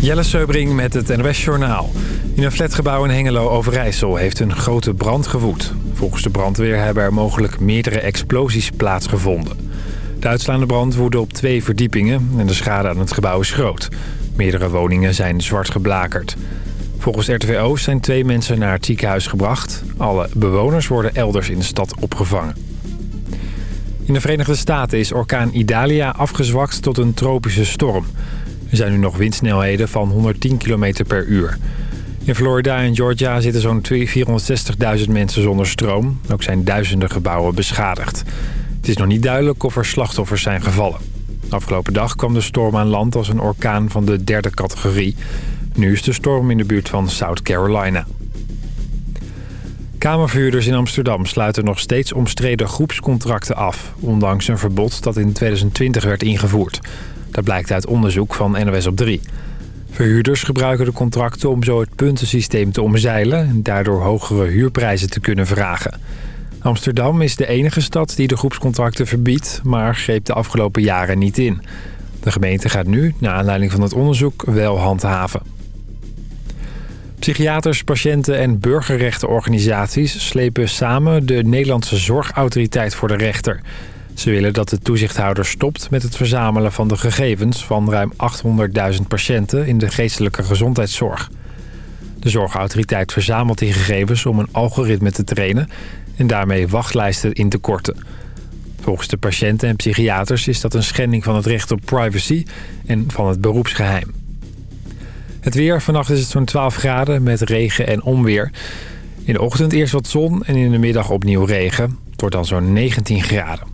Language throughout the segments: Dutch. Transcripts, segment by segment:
Jelle Seubring met het NOS Journaal. In een flatgebouw in Hengelo Overijssel heeft een grote brand gewoed. Volgens de brandweer hebben er mogelijk meerdere explosies plaatsgevonden. De uitslaande brand woedde op twee verdiepingen en de schade aan het gebouw is groot. Meerdere woningen zijn zwart geblakerd. Volgens RTV Oost zijn twee mensen naar het ziekenhuis gebracht. Alle bewoners worden elders in de stad opgevangen. In de Verenigde Staten is orkaan Idalia afgezwakt tot een tropische storm. Er zijn nu nog windsnelheden van 110 km per uur. In Florida en Georgia zitten zo'n 460.000 mensen zonder stroom. Ook zijn duizenden gebouwen beschadigd. Het is nog niet duidelijk of er slachtoffers zijn gevallen. Afgelopen dag kwam de storm aan land als een orkaan van de derde categorie. Nu is de storm in de buurt van South Carolina. Kamerverhuurders in Amsterdam sluiten nog steeds omstreden groepscontracten af... ondanks een verbod dat in 2020 werd ingevoerd. Dat blijkt uit onderzoek van NOS op 3. Verhuurders gebruiken de contracten om zo het puntensysteem te omzeilen... en daardoor hogere huurprijzen te kunnen vragen. Amsterdam is de enige stad die de groepscontracten verbiedt... maar greep de afgelopen jaren niet in. De gemeente gaat nu, naar aanleiding van het onderzoek, wel handhaven. Psychiaters, patiënten en burgerrechtenorganisaties slepen samen de Nederlandse Zorgautoriteit voor de rechter. Ze willen dat de toezichthouder stopt met het verzamelen van de gegevens van ruim 800.000 patiënten in de geestelijke gezondheidszorg. De Zorgautoriteit verzamelt die gegevens om een algoritme te trainen en daarmee wachtlijsten in te korten. Volgens de patiënten en psychiaters is dat een schending van het recht op privacy en van het beroepsgeheim. Het weer, vannacht is het zo'n 12 graden met regen en onweer. In de ochtend eerst wat zon en in de middag opnieuw regen. Het wordt dan zo'n 19 graden.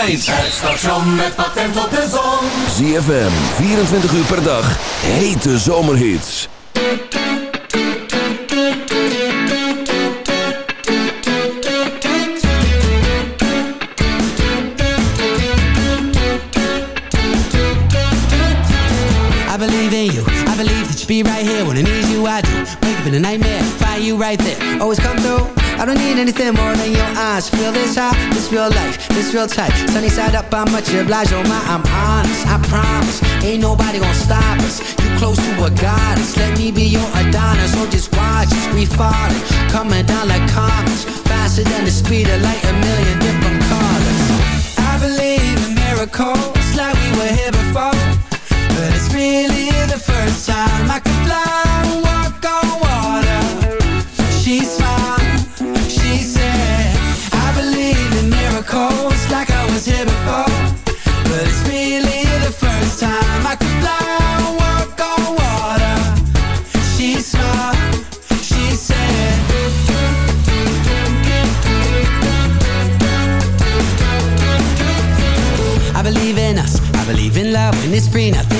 Schijnt. Het station met patent op de zon. ZFM, 24 uur per dag, hete zomerhits. I believe in you, I believe that you be right here when I need you, I do. Wake up in a nightmare, find you right there. Always come through I don't need anything more than your eyes. Feel this high, this real life, this real tight. Sunny side up, I'm much obliged, oh my, I'm honest. I promise, ain't nobody gonna stop us. You close to a goddess, let me be your Adonis. So just watch us, we falling Coming down like comets. Faster than the speed of light, a million different colors. I believe in miracles, like we were here before. But it's really the first time I can fly, and walk on water. She's was here before But it's really the first time I could fly walk on water. She's smart, she said I believe in us, I believe in love When it's free, nothing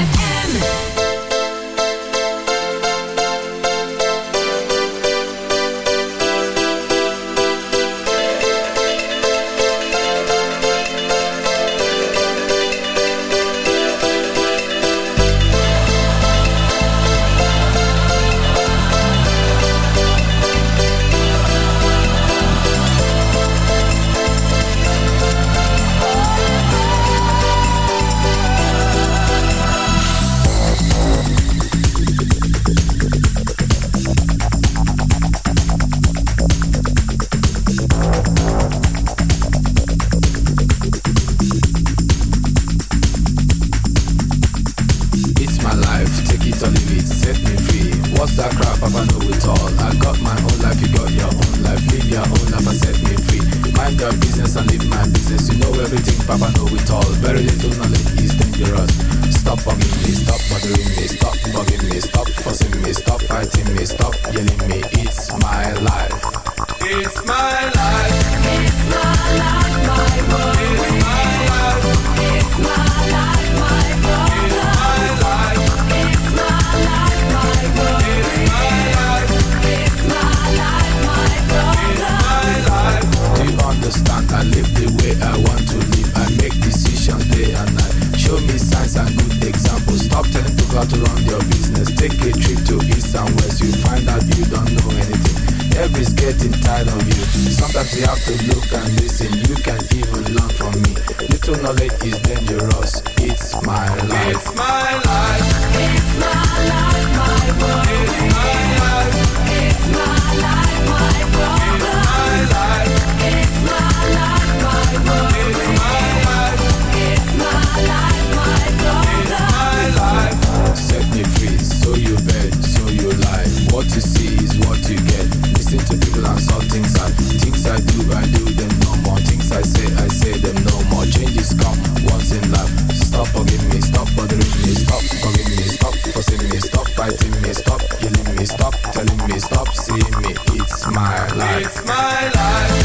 fighting me, stop killing me, stop telling me, stop seeing me. It's my life. It's my life.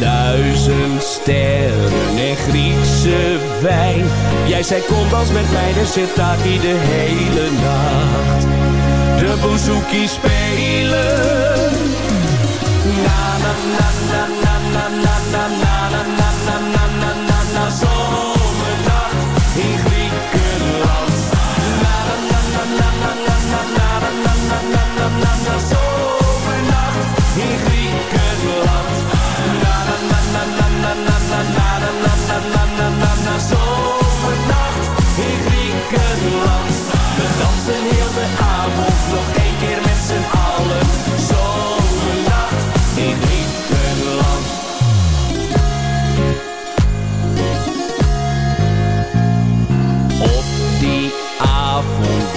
Duizend sterren en Griekse wijn. Jij zei kom als met mij, de daar de hele nacht. De bouzouki spelen. Na na na na na na na na na na na na na na zomernacht.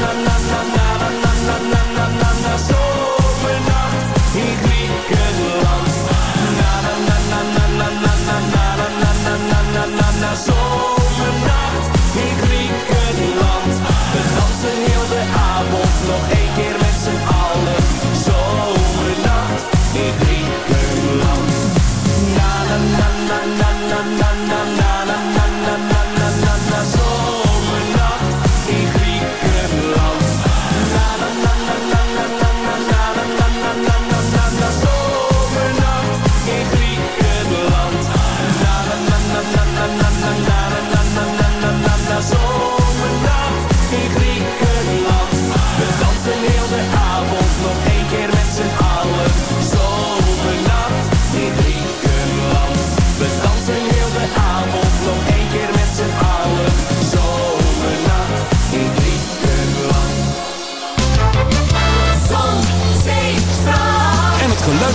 na na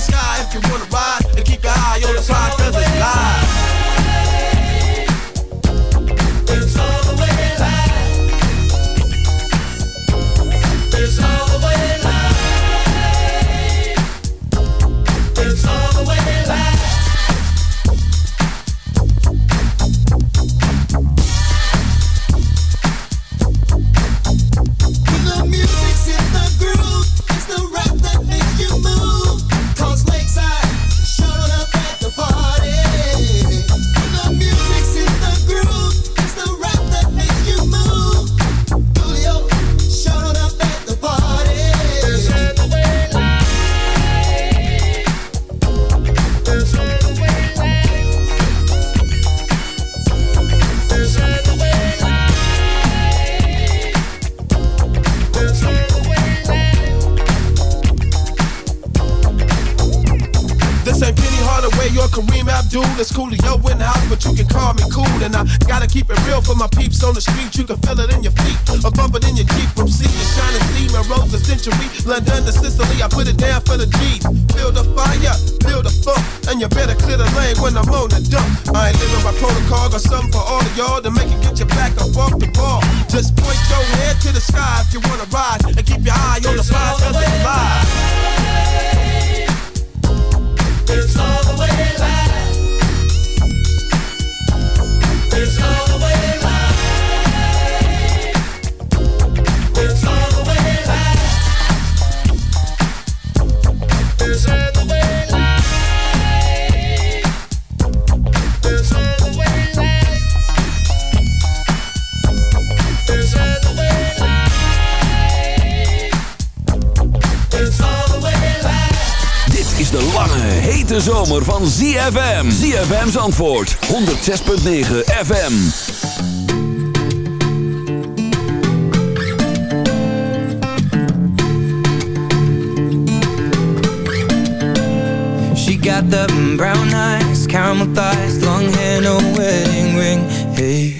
Sky if you wanna hete zomer van ZFM. ZFM's antwoord, 106.9 FM. She got the brown eyes, caramel thighs, long hair, no wedding ring. Hey,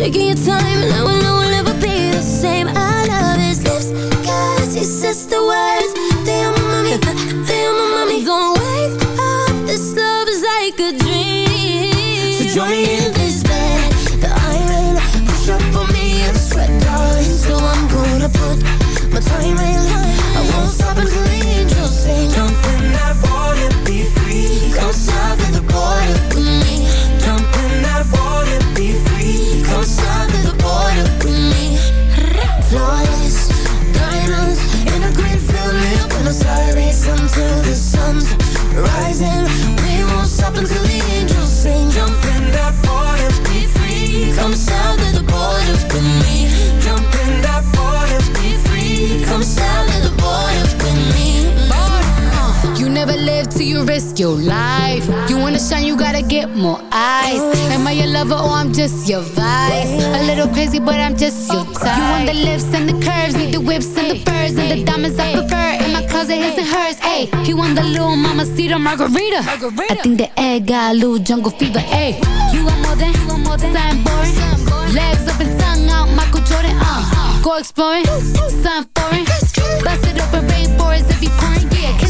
shaking your time, and I know we'll never be the same. I love his lips, cause he says the words. Mami, te amo, mami. Don't wake up, this love is like a dream. So join me in crazy, but I'm just your type. You want the lips and the curves, need the whips and the furs and the diamonds I prefer. In my closet, his and hers. Hey, he want the little mama cedar margarita. I think the egg got a little jungle fever. Hey, you want more than, you want more than something boring. Legs up and tongue out, Michael Jordan. Uh, go exploring, something foreign. Bust it open, rainforest if you pouring.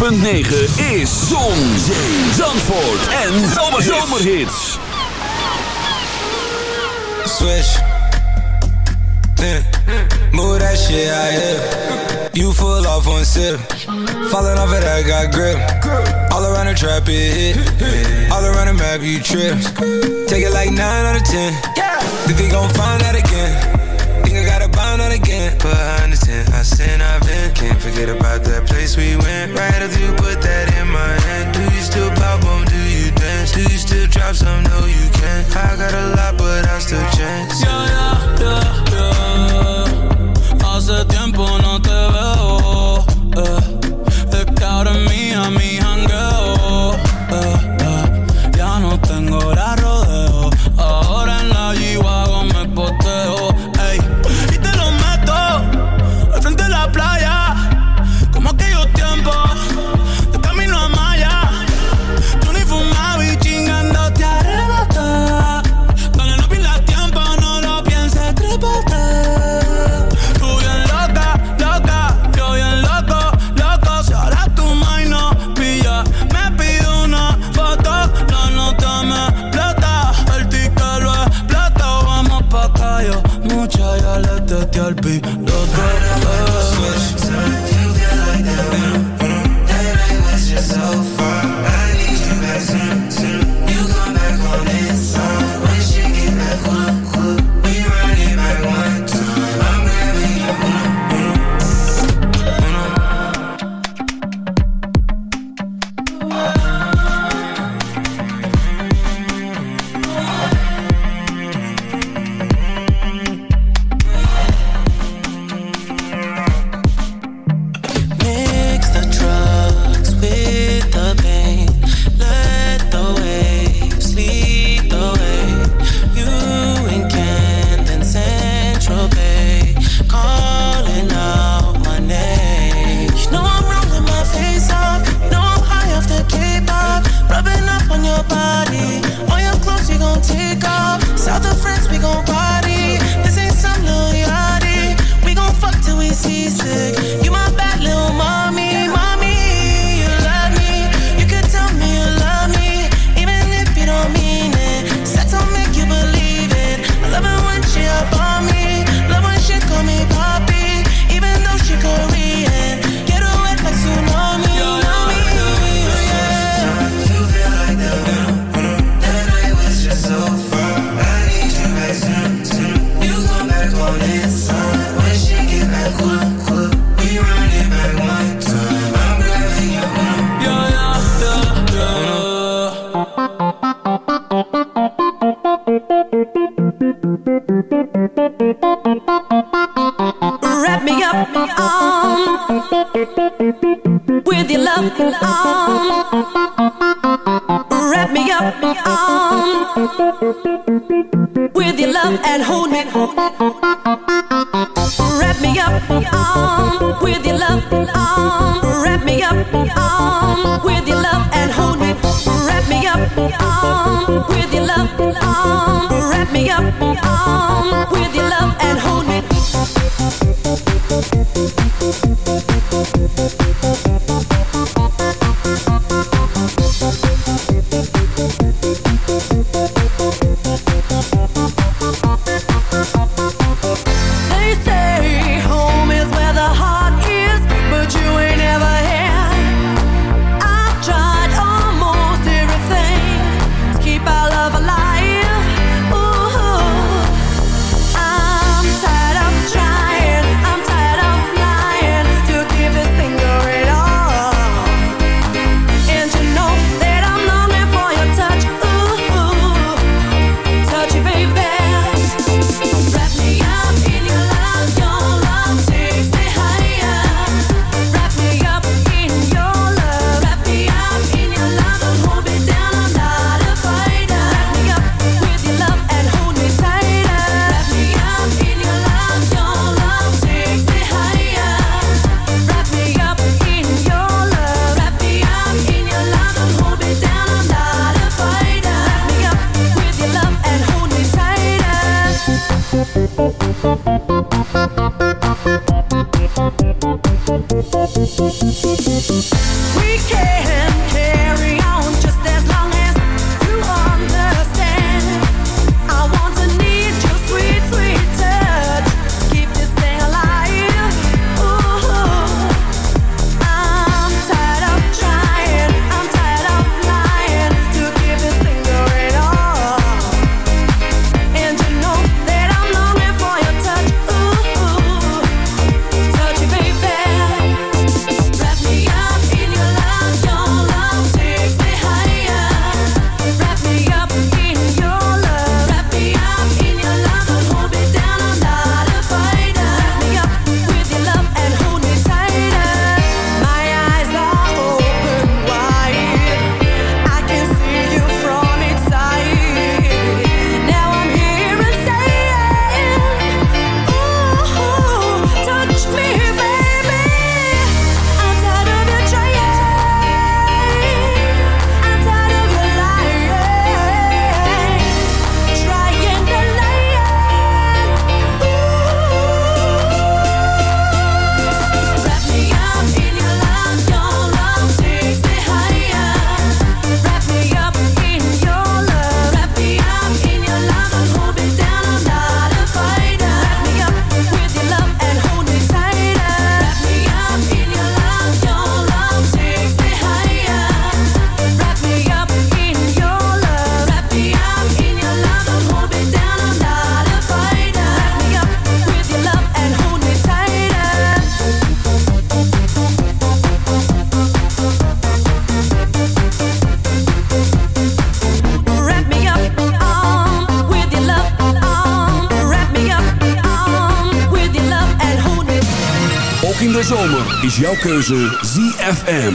106.9 is Zon, Zandvoort en Zomerhits. Switch. Yeah. Move that shit out here. You full off one sip. Falling off it, I got grip. All around the trap, it hit. All around the map, you trip. Take it like 9 out of 10. Think they gon' find out again. Think I gotta bind out again. But I understand, I sin, I've forget about that place we went. Right after you put that in my hand. Do you still pop on? Do you dance? Do you still drop some? No, you can't. I got a lot, but I still chance. Yeah, yeah, yeah, yeah. Hace tiempo no te veo. Is jouw keuze ZFM.